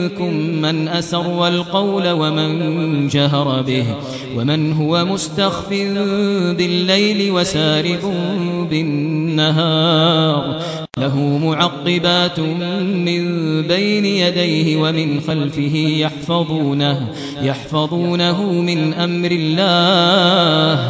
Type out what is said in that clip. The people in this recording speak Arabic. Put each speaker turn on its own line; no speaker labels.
منكم من أسر القول ومن جهر به ومن هو مستخف بالليل وسارب بالنهار. له معقبات من بين يديه ومن خلفه يحفظونه يحفظونه من أمر الله.